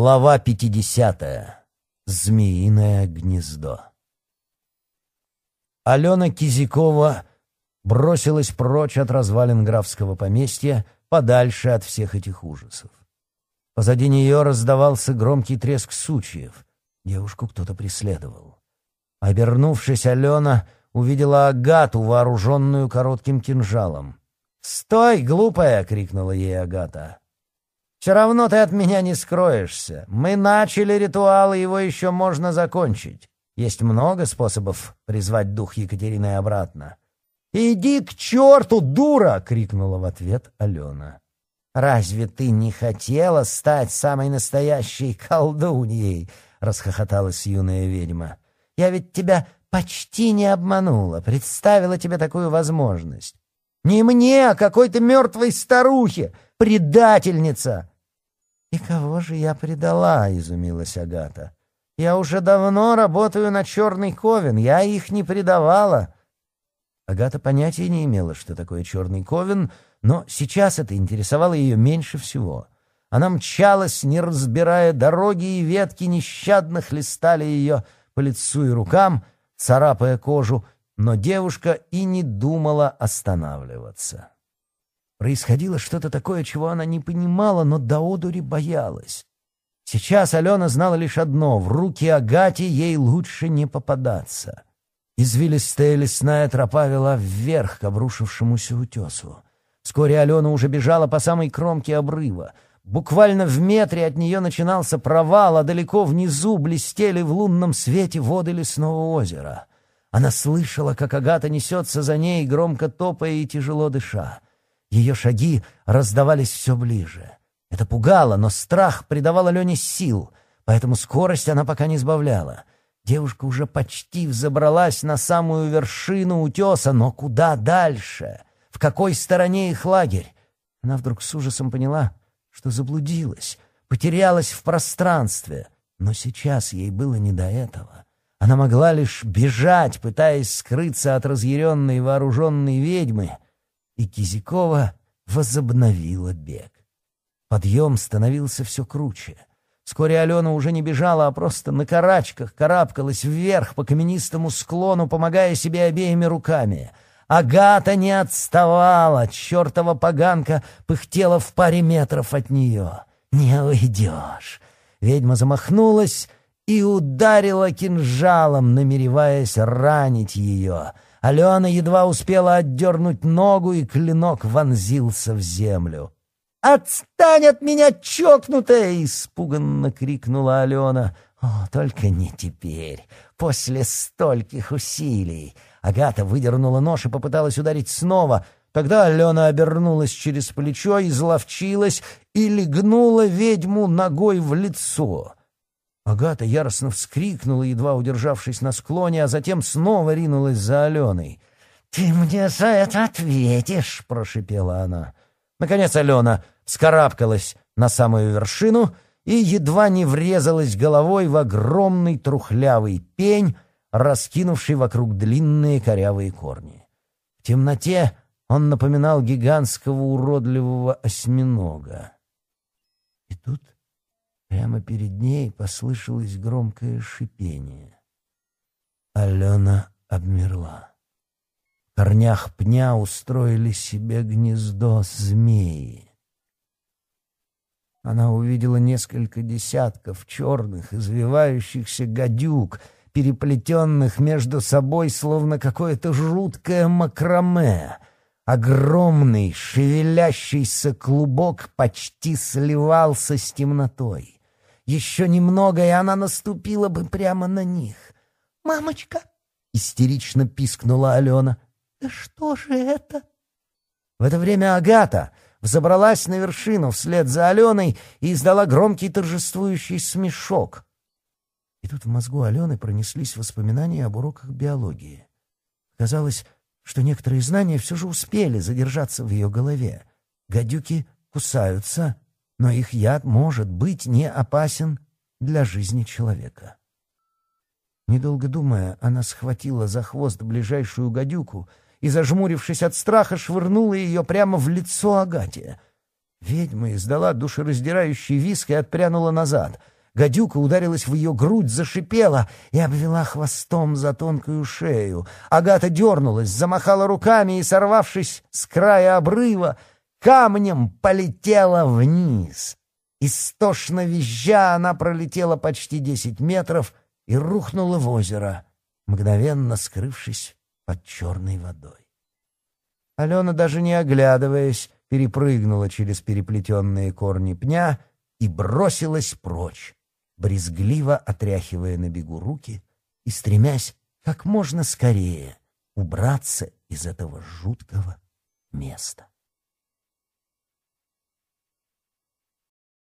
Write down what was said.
Глава 50. Змеиное гнездо. Алена Кизикова бросилась прочь от развалин графского поместья, подальше от всех этих ужасов. Позади нее раздавался громкий треск сучьев. Девушку кто-то преследовал. Обернувшись, Алена увидела Агату, вооруженную коротким кинжалом. «Стой, глупая!» — крикнула ей Агата. Все равно ты от меня не скроешься. Мы начали ритуал, и его еще можно закончить. Есть много способов призвать дух Екатерины обратно. «Иди к черту, дура!» — крикнула в ответ Алена. «Разве ты не хотела стать самой настоящей колдуньей?» — расхохоталась юная ведьма. «Я ведь тебя почти не обманула, представила тебе такую возможность. Не мне, а какой-то мертвой старухе!» предательница!» «И кого же я предала?» — изумилась Агата. «Я уже давно работаю на черный ковен, я их не предавала». Агата понятия не имела, что такое черный ковен, но сейчас это интересовало ее меньше всего. Она мчалась, не разбирая дороги, и ветки нещадно хлестали ее по лицу и рукам, царапая кожу, но девушка и не думала останавливаться. Происходило что-то такое, чего она не понимала, но до одури боялась. Сейчас Алена знала лишь одно — в руки Агати ей лучше не попадаться. Извилистая лесная тропа вела вверх к обрушившемуся утесу. Вскоре Алена уже бежала по самой кромке обрыва. Буквально в метре от нее начинался провал, а далеко внизу блестели в лунном свете воды лесного озера. Она слышала, как Агата несется за ней, громко топая и тяжело дыша. Ее шаги раздавались все ближе. Это пугало, но страх придавал Алене сил, поэтому скорость она пока не сбавляла. Девушка уже почти взобралась на самую вершину утеса, но куда дальше? В какой стороне их лагерь? Она вдруг с ужасом поняла, что заблудилась, потерялась в пространстве. Но сейчас ей было не до этого. Она могла лишь бежать, пытаясь скрыться от разъяренной вооруженной ведьмы — и Кизикова возобновила бег. Подъем становился все круче. Вскоре Алена уже не бежала, а просто на карачках карабкалась вверх по каменистому склону, помогая себе обеими руками. Агата не отставала, чертова поганка пыхтела в паре метров от нее. «Не уйдешь!» Ведьма замахнулась и ударила кинжалом, намереваясь ранить ее — Алена едва успела отдернуть ногу, и клинок вонзился в землю. «Отстань от меня, чокнутая!» — испуганно крикнула Алена. «О, только не теперь, после стольких усилий!» Агата выдернула нож и попыталась ударить снова. Тогда Алена обернулась через плечо, изловчилась и легнула ведьму ногой в лицо. Агата яростно вскрикнула, едва удержавшись на склоне, а затем снова ринулась за Аленой. «Ты мне за это ответишь!» — прошипела она. Наконец Алена скарабкалась на самую вершину и едва не врезалась головой в огромный трухлявый пень, раскинувший вокруг длинные корявые корни. В темноте он напоминал гигантского уродливого осьминога. И тут Прямо перед ней послышалось громкое шипение. Алена обмерла. В корнях пня устроили себе гнездо змеи. Она увидела несколько десятков черных, извивающихся гадюк, переплетенных между собой, словно какое-то жуткое макраме — Огромный шевелящийся клубок почти сливался с темнотой. Еще немного, и она наступила бы прямо на них. «Мамочка!» — истерично пискнула Алена. «Да что же это?» В это время Агата взобралась на вершину вслед за Аленой и издала громкий торжествующий смешок. И тут в мозгу Алены пронеслись воспоминания об уроках биологии. Казалось, что некоторые знания все же успели задержаться в ее голове. Гадюки кусаются, но их яд может быть не опасен для жизни человека. Недолго думая, она схватила за хвост ближайшую гадюку и, зажмурившись от страха, швырнула ее прямо в лицо Агате. Ведьма издала душераздирающий виск и отпрянула назад. Гадюка ударилась в ее грудь, зашипела и обвела хвостом за тонкую шею. Агата дернулась, замахала руками и, сорвавшись с края обрыва, камнем полетела вниз. Истошно визжа она пролетела почти десять метров и рухнула в озеро, мгновенно скрывшись под черной водой. Алена, даже не оглядываясь, перепрыгнула через переплетенные корни пня и бросилась прочь, брезгливо отряхивая на бегу руки и стремясь как можно скорее убраться из этого жуткого места.